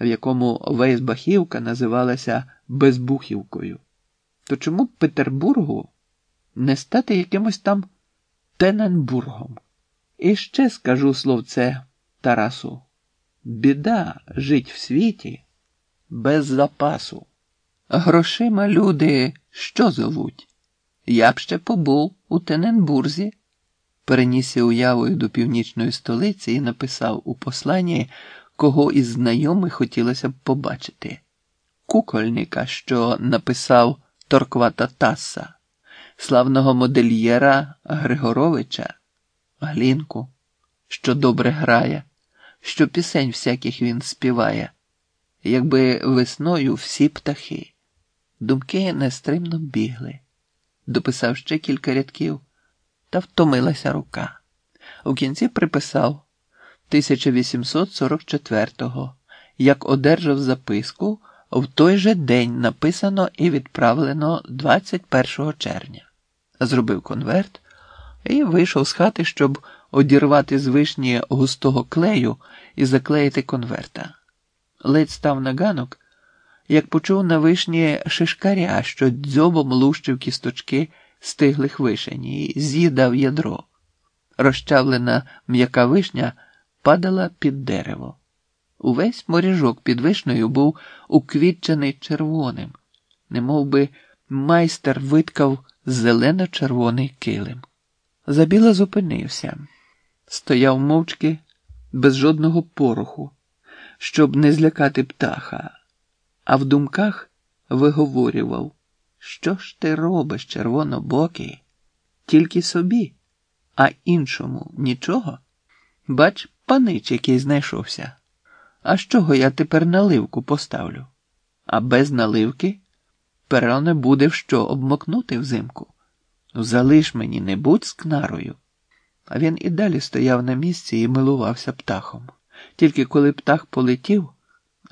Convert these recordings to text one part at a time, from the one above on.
в якому Вейсбахівка називалася Безбухівкою. То чому б Петербургу не стати якимось там Тененбургом? І ще скажу словце Тарасу: біда жить в світі без запасу. Грошима люди що зовуть? Я б ще побув у Тененбурзі, перенісся уявою до північної столиці і написав у посланні, кого із знайомих хотілося б побачити. Кукольника, що написав Торквата Тасса, славного модельєра Григоровича, Глінку, що добре грає, що пісень всяких він співає, якби весною всі птахи. Думки нестримно бігли. Дописав ще кілька рядків, та втомилася рука. У кінці приписав 1844-го, як одержав записку, в той же день написано і відправлено 21 червня. Зробив конверт і вийшов з хати, щоб одірвати з вишні густого клею і заклеїти конверта. Ледь став на ганок як почув на вишні шишкаря, що дзьобом лущив кісточки стиглих вишень і з'їдав ядро. Розчавлена м'яка вишня падала під дерево. Увесь моріжок під вишнею був уквітчений червоним, немов би майстер виткав зелено-червоний килим. Забіла зупинився, стояв мовчки без жодного пороху, щоб не злякати птаха а в думках виговорював, що ж ти робиш, червонобокий, тільки собі, а іншому нічого. Бач, панич, який знайшовся. А з чого я тепер наливку поставлю? А без наливки перо не буде в що обмокнути взимку. Залиш мені, не будь з кнарою. А він і далі стояв на місці і милувався птахом. Тільки коли птах полетів.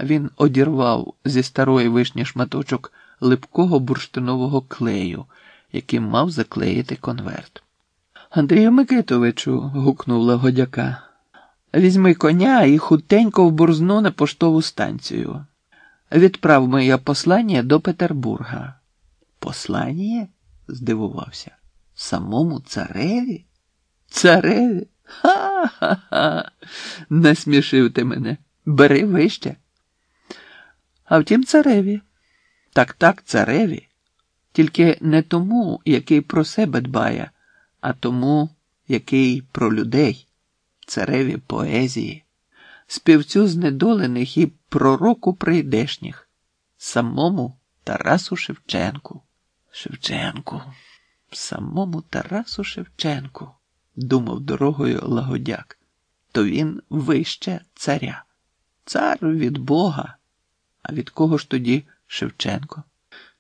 Він одірвав зі старої вишні шматочок липкого бурштинового клею, яким мав заклеїти конверт. Андрію Микитовичу, гукнув лагодяка, візьми коня і хутенько в бурзну на поштову станцію. Відправ моє послання до Петербурга. Послання? здивувався. Самому цареві? Цареві? Ха-ха-ха. Насмішив ти мене. Бери вище. А втім, цареві. Так так, цареві. Тільки не тому, який про себе дбає, а тому, який про людей, цареві поезії, співцю знедолених і пророку прийдешніх, самому Тарасу Шевченку. Шевченку, самому Тарасу Шевченку, думав дорогою лагодяк, то він вище царя, цар від Бога. А від кого ж тоді Шевченко?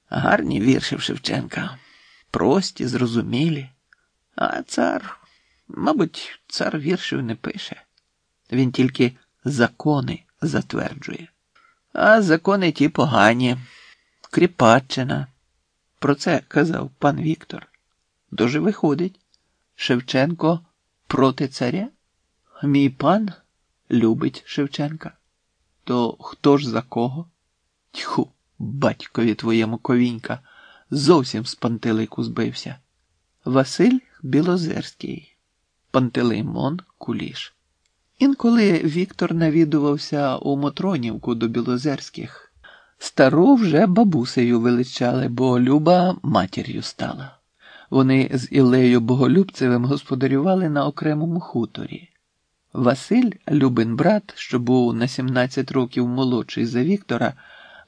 Гарні вірші в Шевченка, прості, зрозумілі. А цар, мабуть, цар віршів не пише. Він тільки закони затверджує. А закони ті погані, Кріпаччина. Про це казав пан Віктор. Дуже виходить, Шевченко проти царя? Мій пан любить Шевченка. То хто ж за кого? Тьху, батькові твоєму ковінька, зовсім з пантелику збився. Василь Білозерський, Пантелеймон Куліш. Інколи Віктор навідувався у Мотронівку до Білозерських. Стару вже бабусею величали, бо Люба матір'ю стала. Вони з Ілею Боголюбцевим господарювали на окремому хуторі. Василь, Любин брат, що був на 17 років молодший за Віктора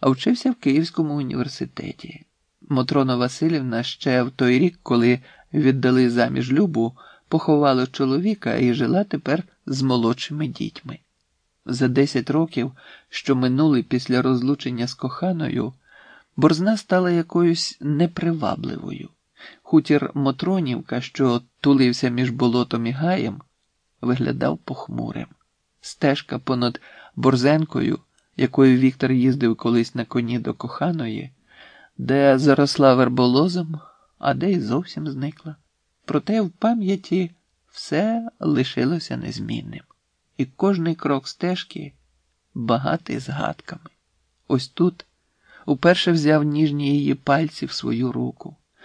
вчився в Київському університеті. Мотрона Васильівна ще в той рік, коли віддали заміж Любу, поховала чоловіка і жила тепер з молодшими дітьми. За десять років, що минули після розлучення з коханою, борзна стала якоюсь непривабливою. Хутір Мотронівка, що тулився між болотом і гаєм, виглядав похмурим. Стежка понад борзенкою якою Віктор їздив колись на коні до коханої, де заросла верболозом, а де й зовсім зникла. Проте в пам'яті все лишилося незмінним, і кожний крок стежки багатий згадками. Ось тут уперше взяв ніжні її пальці в свою руку.